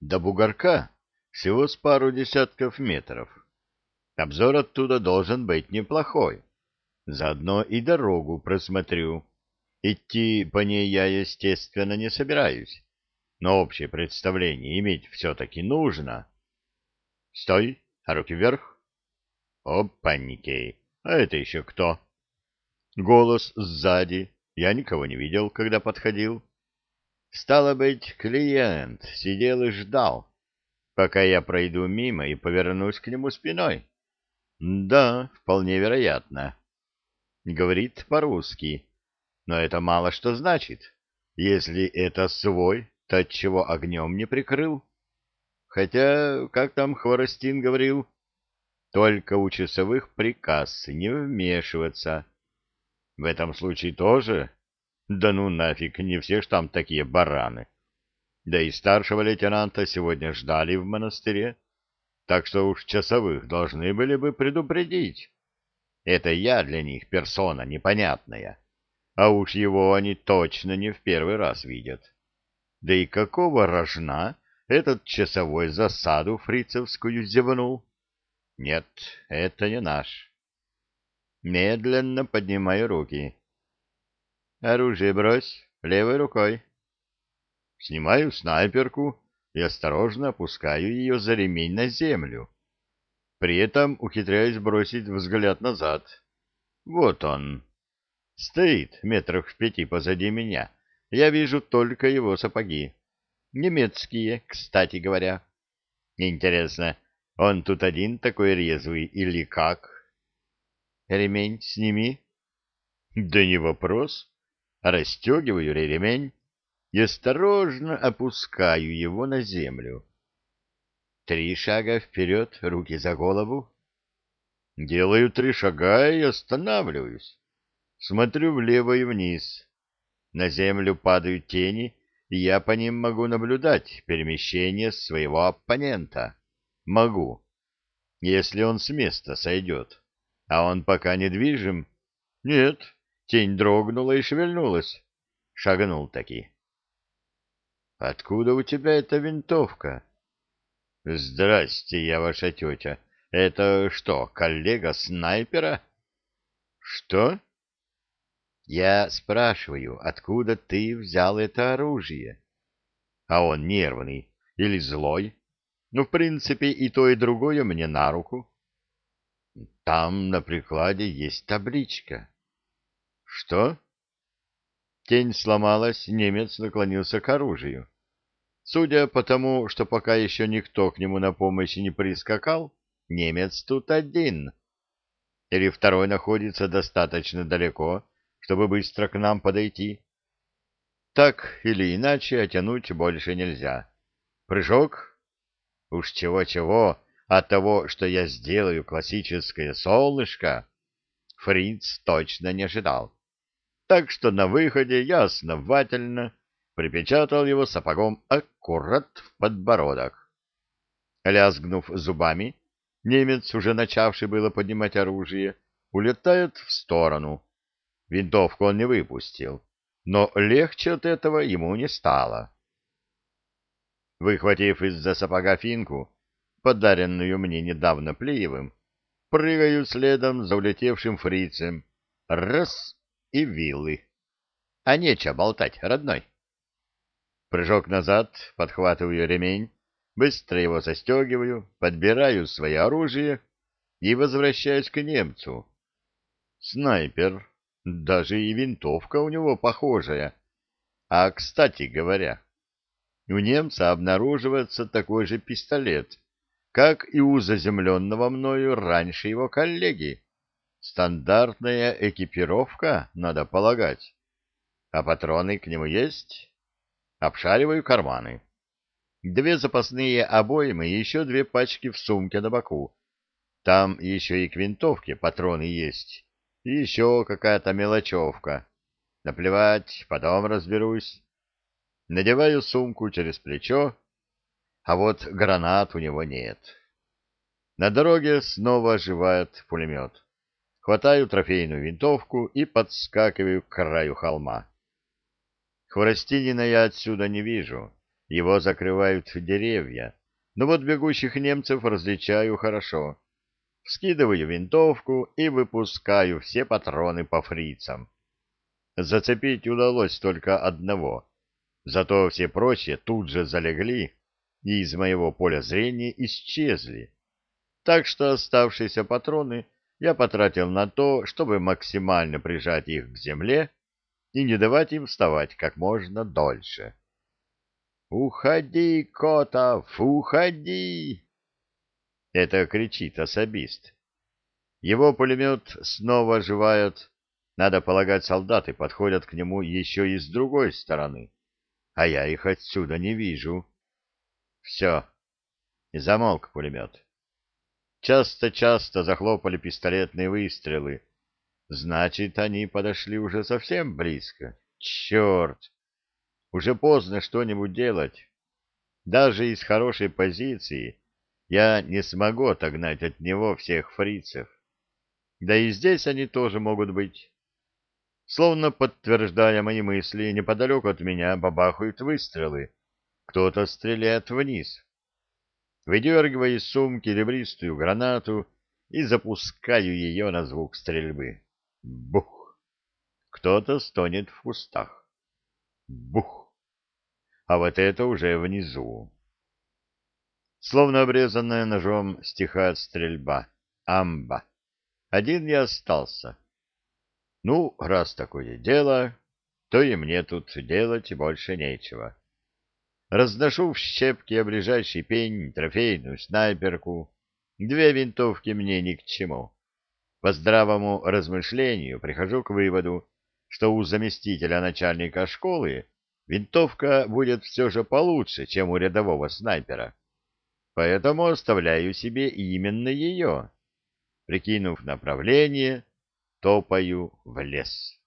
До бугорка всего с пару десятков метров. Обзор оттуда должен быть неплохой. Заодно и дорогу просмотрю. Идти по ней я, естественно, не собираюсь, но общее представление иметь все-таки нужно. Стой, руки вверх. Опаньки, а это еще кто? Голос сзади. Я никого не видел, когда подходил. Стало быть, клиент сидел и ждал, пока я пройду мимо и повернусь к нему спиной. Да, вполне вероятно. Говорит по-русски, но это мало что значит. Если это свой, то отчего огнем не прикрыл? Хотя, как там Хворостин говорил, только у часовых приказ не вмешиваться. В этом случае тоже? Да ну нафиг, не все ж там такие бараны. Да и старшего лейтенанта сегодня ждали в монастыре, так что уж часовых должны были бы предупредить. Это я для них персона непонятная, а уж его они точно не в первый раз видят. Да и какого рожна этот часовой засаду фрицевскую зевнул? Нет, это не наш. Медленно поднимаю руки. Оружие брось левой рукой. Снимаю снайперку и осторожно опускаю ее за ремень на землю. При этом ухитряюсь бросить взгляд назад. Вот он. Стоит метрах в пяти позади меня. Я вижу только его сапоги. Немецкие, кстати говоря. Интересно, он тут один такой резвый или как? Ремень сними. Да не вопрос. Расстегиваю ремень и осторожно опускаю его на землю. Три шага вперед, руки за голову. Делаю три шага и останавливаюсь. Смотрю влево и вниз. На землю падают тени, и я по ним могу наблюдать перемещение своего оппонента. Могу, если он с места сойдет. А он пока недвижим. Нет, тень дрогнула и шевельнулась. Шагнул таки. — Откуда у тебя эта винтовка? — Здрасте, я ваша тетя. Это что, коллега снайпера? — Что? — Я спрашиваю, откуда ты взял это оружие? А он нервный или злой? Ну, в принципе, и то, и другое мне на руку. Там на прикладе есть табличка. Что? Тень сломалась, немец наклонился к оружию. Судя по тому, что пока еще никто к нему на помощь не прискакал, немец тут один. Или второй находится достаточно далеко, чтобы быстро к нам подойти. Так или иначе, оттянуть больше нельзя. Прыжок, Уж чего-чего, от того, что я сделаю классическое солнышко, Фриц точно не ожидал. Так что на выходе я основательно припечатал его сапогом аккурат в подбородок. Лязгнув зубами, немец, уже начавший было поднимать оружие, улетает в сторону. Винтовку он не выпустил, но легче от этого ему не стало. Выхватив из-за сапога финку, подаренную мне недавно Плеевым, прыгаю следом за улетевшим фрицем. Раз — и виллы. А нечего болтать, родной. Прыжок назад, подхватываю ремень, быстро его застегиваю, подбираю свое оружие и возвращаюсь к немцу. Снайпер, даже и винтовка у него похожая. А, кстати говоря, у немца обнаруживается такой же пистолет, как и у заземленного мною раньше его коллеги. Стандартная экипировка, надо полагать. А патроны к нему есть? Обшариваю карманы. Две запасные обоймы и еще две пачки в сумке на боку. Там еще и к винтовке патроны есть. И еще какая-то мелочевка. Наплевать, потом разберусь. Надеваю сумку через плечо, а вот гранат у него нет. На дороге снова оживает пулемет. Хватаю трофейную винтовку и подскакиваю к краю холма. Хворостинина я отсюда не вижу, его закрывают деревья, но вот бегущих немцев различаю хорошо. Скидываю винтовку и выпускаю все патроны по фрицам. Зацепить удалось только одного, зато все прочие тут же залегли и из моего поля зрения исчезли. Так что оставшиеся патроны я потратил на то, чтобы максимально прижать их к земле и не давать им вставать как можно дольше. «Уходи, Котов, уходи!» Это кричит особист. Его пулемет снова оживает. Надо полагать, солдаты подходят к нему еще и с другой стороны. А я их отсюда не вижу. Все. Замолк пулемет. Часто-часто захлопали пистолетные выстрелы. Значит, они подошли уже совсем близко. Черт! Уже поздно что-нибудь делать. Даже из хорошей позиции я не смогу отогнать от него всех фрицев. Да и здесь они тоже могут быть. Словно подтверждая мои мысли, неподалеку от меня бабахают выстрелы. Кто-то стреляет вниз. Выдергиваю из сумки ребристую гранату и запускаю ее на звук стрельбы. Бух! Кто-то стонет в кустах. Бух! А вот это уже внизу. Словно обрезанная ножом стихает стрельба. Амба. Один я остался. Ну, раз такое дело, то и мне тут делать больше нечего. Разношу в щепки ближайший пень, трофейную снайперку. Две винтовки мне ни к чему. По здравому размышлению прихожу к выводу, что у заместителя начальника школы винтовка будет все же получше, чем у рядового снайпера поэтому оставляю себе именно ее. Прикинув направление, топаю в лес.